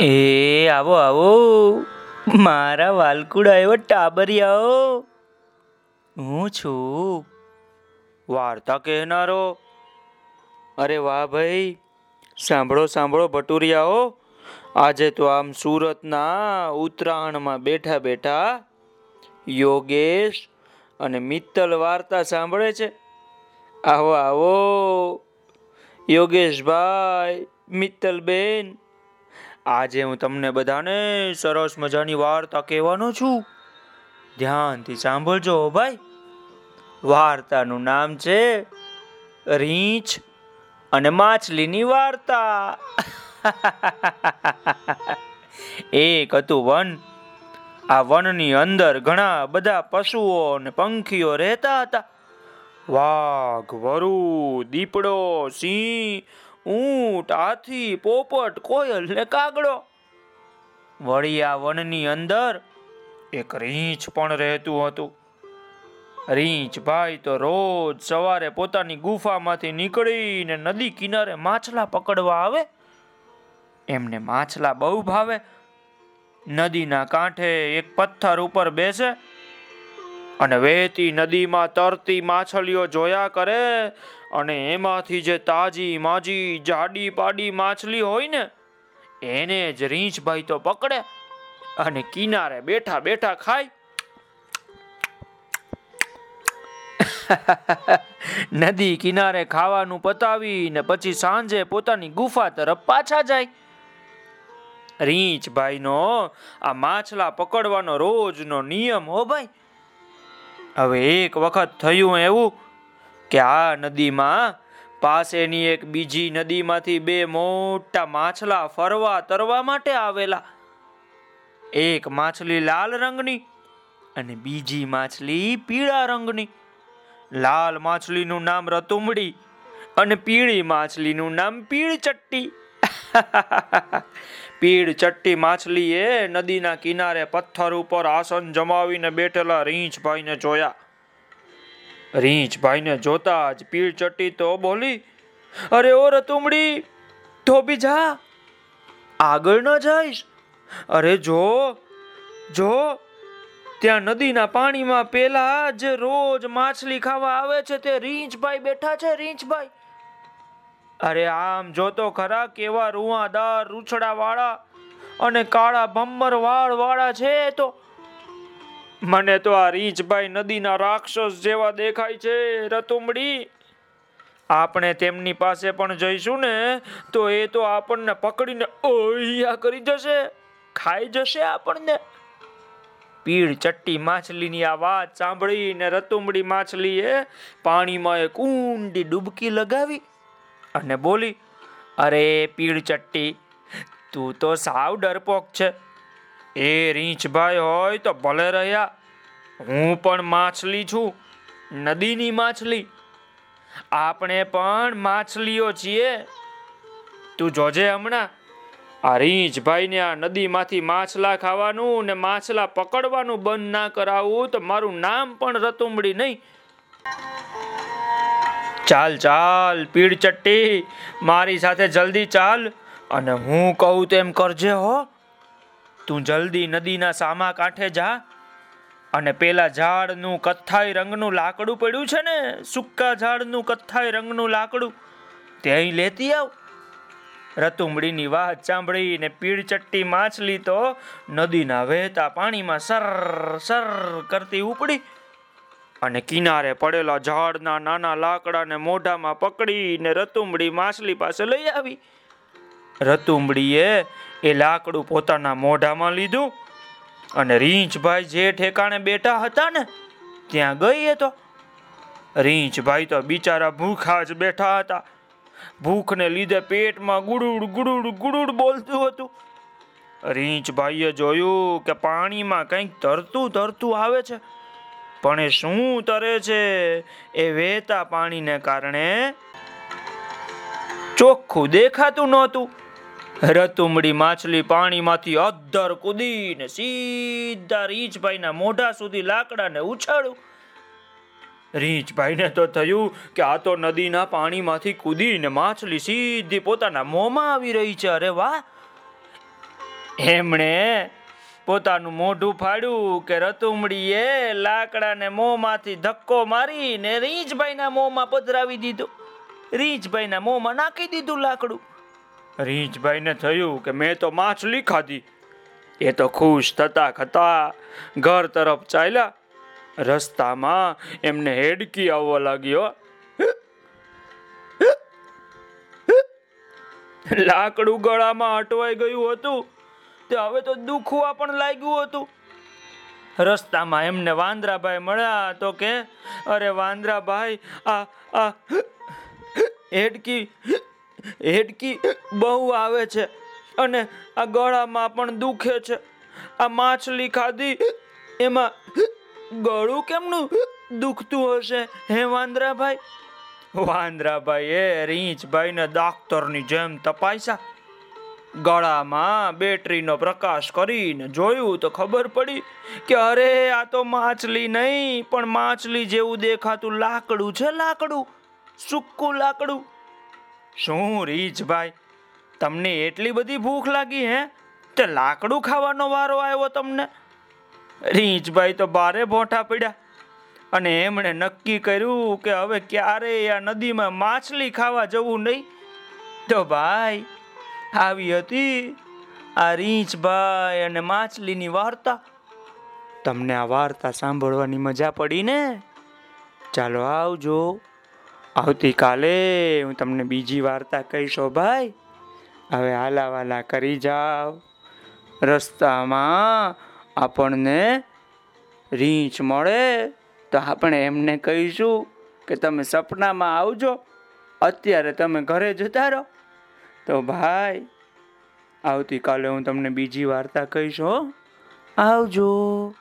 એ, આવો આવો. મારા વાલકુડા એવો ટાબરિયાઓ. હું છું. વાર્તા કહેનારો. અરે વાહ ભાઈ. સાંભળો સાંભળો, ભટુરિયાઓ. આજે તો આમ સુરતના ઉત્તરાયણમાં બેઠા બેઠા યોગેશ અને મિત્તલ વાર્તા સાંભળે છે. આવો આવો. યોગેશભાઈ, મિત્તલબેન આજે હું તમને બધાને સરસ મજાની વાર્તા કહેવાનો છું. ધ્યાનથી સાંભળજો ભાઈ. વાર્તાનું નામ છે રીંછ અને માછલીની વાર્તા. એક હતું વન. આ વનની અંદર ઘણા બધા પશુઓ અને પંખીઓ રહેતા હતા. વાઘ, વરુ, દીપડો, સિંહ ઊંટ પોપટ, કોયલ ને કાગડો. વળી આ વનની અંદર એક રીંછ પણ રહેતું હતું. રીંછ તો રોજ સવારે પોતાની ગુફામાંથી નીકળીને નદી કિનારે માછલા પકડવા આવે. એમને માછલા બહુ ભાવે. નદીના કાંઠે એક પથ્થર ઉપર બેસે અને વહેતી નદીમાં તરતી માછલીઓ જોયા કરે અને એમાંથી જે તાજી માજી જાડી પાડી માછલી હોય ને, એને જ રીંછભાઈ તો પકડે અને કિનારે બેઠા બેઠા ખાય. નદી કિનારે ખાવાનું પતાવીને પછી સાંજે પોતાની ગુફા તરફ પાછા જાય. રીંછભાઈનો આ માછલા પકડવાનો રોજનો નિયમ હો ભાઈ. હવે એક વખત થયું એવું કે આ નદીમાં પાસેની એક બીજી નદીમાંથી બે મોટા માછલા ફરવા તરવા માટે આવેલા. એક માછલી લાલ રંગની અને બીજી માછલી પીળા રંગની. લાલ માછલીનું નામ રતુમડી અને પીળી માછલીનું નામ પીળ ચટ્ટી પીળ ચટ્ટી માછલીએ નદીના કિનારે પથ્થર ઉપર આસન જમાવીને બેઠેલા રીંછભાઈને જોયા. રીંછભાઈને જોતા જ પીળ ચટ્ટી તો બોલી, અરે ઓ રતુમડી, ધોબી જા, આગળ ન જઈશ. અરે જો જો, ત્યાં નદીના પાણીમાં પેલા જે રોજ માછલી ખાવા આવે છે તે રીંછભાઈ બેઠા છે, રીંછભાઈ. અરે આમ જોતો ખરા કેવા રૂવાદાર રૂછડા વાળા અને કાળા ભમ્મર વાળ વાળા છે તો મને તો આ રીંછભાઈ નદીના રાક્ષસ જેવા દેખાય છે, રતુમડી. આપણે તેમની પાસે પણ જઈશું ને, તો એ તો આપણને પકડીને ઓહિયા કરી જશે, ખાઈ જશે આપણને. પીળ ચટ્ટી માછલીની આ વાત સાંભળીને રતુમડી માછલીએ પાણીમાં એક ઊંડી ડૂબકી લગાવી અને બોલી, અરે પીળ ચટ્ટી, તું તો સાવ ડરપોક છે. એ રીંછભાઈ હોય તો ભલે રહ્યા. હું પણ માછલી છું, નદીની માછલી. આપણે પણ માછલીઓ છીએ. તું જોજે હમણાં. આ રીંછભાઈને આ નદીમાંથી માછલા ખાવાનું ને માછલા પકડવાનું બંધ ના કરાવવું તો મારું નામ પણ રતુમડી નહીં. ચાલ ચાલ પીડ ચટ્ટી મારી સાથે જલ્દી ચાલ. અને હું કહું તેમ કરજે હો. તું જલ્દી નદીના સામા કાંઠે જા અને પેલા ઝાડનું કથ્થાઈ રંગનું લાકડું પડ્યું છે ને સુક્કા ઝાડનું કથ્થાઈ રંગનું લાકડું ત્યાં લેતી આવ. રતુમડીની વાત સાંભળીને પીળ ચટ્ટી માછલી તો નદીના વહેતા પાણીમાં સર સર કરતી ઉપડી અને કિનારે પડેલા ઝાડના નાના લાકડાને મોઢામાં પકડીને રતુમડી માછલી પાસે લઈ આવી. રતુમડીએ એ લાકડું પોતાના મોઢામાં લીધું અને રીંછભાઈ જે ઠેકાણે બેઠા હતા ને, ત્યાં ગઈ એ તો. રીંછભાઈ તો બિચારા ભૂખા જ બેઠા હતા. ભૂખને લીધે પેટમાં ગુડુડ ગુડુડ ગુડુડ બોલતું હતું. રીંછભાઈએ જોયું કે પાણીમાં કંઈક તરતું તરતું આવે છે. પણ એ શું તરે છે? એ વહેતા પાણીને કારણે ચોખ્ખું દેખાતું નહોતું. રતુમડી માછલી પાણીમાંથી અદ્ધર કૂદીને સીધા રીંછભાઈના મોઢા સુધી લાકડાને ઉછાળું. રીંછભાઈને તો થયું કે આ તો નદીના પાણીમાંથી કૂદીને માછલી સીધી પોતાના મોંમાં આવી રહી છે. અરે વાહ! એમણે પોતાનું મોઢું ફાડ્યું કે રતુમડીએ લાકડાને મોંમાંથી ધક્કો મારીને રીંછભાઈના મોંમાં પધરાવી દીધું. રીંછભાઈના મોંમાં નાખી દીધું લાકડું. રીંછભાઈને થયું કે મેં તો માછલી ખાધી એ તો ખુશ થતા ખતા ઘર તરફ ચાલ્યા. રસ્તામાં એમને હેડકી આવવા લાગ્યો લાકડું ગળામાં અટવાઈ ગયું હતું. તે હવે તો દુખવા પણ લાગ્યું હતું. રસ્તામાં એમને વાંદરાભાઈ મળ્યા તો કે, અરે વાંદરાભાઈ, આ આ, હેડકી હેડકી બહુ આવે છે અને આ ગળામાં પણ દુખે છે. આ માછલી ખાધી, એમાં ગળું કેમનું દુખતું હશે? હે વાંદરાભાઈ? વાંદરાભાઈ, એ રીંછભાઈને ડાક્ટરની જેમ તપાસ્યા. ગળામાં બેટરીનો પ્રકાશ કરીને જોયું તો ખબર પડી કે અરે, આ તો માછલી નહીં, પણ માછલી જેવું દેખાતું લાકડું છે લાકડું, સૂકું લાકડું. શું રીછભાઈ તમને એટલી બધી ભૂખ લાગી હે તે લાકડું ખાવાનો વારો આવ્યો તમને? રીંછભાઈ તો બારે ભોઠા પડ્યા. અને એમણે નક્કી કર્યું કે હવે ક્યારેય આ નદીમાં માછલી ખાવા જવું નહીં. તો ભાઈ, આવી હતી આ રીંછભાઈ અને માછલીની વાર્તા. તમને આ વાર્તા સાંભળવાની મજા પડી ને? ચાલો આવજો. આવતીકાલે હું તમને બીજી વાર્તા કહીશો ભાઈ. હવે હાલાવાલા કરી જાઓ. રસ્તામાં આપણને રીંછ મળે તો આપણે એમને કહીશું કે તમે સપનામાં આવજો. અત્યારે તમે ઘરે જતા રહો. તો ભાઈ, આવતીકાલે હું તમને બીજી વાર્તા કહીશ હો આવજો.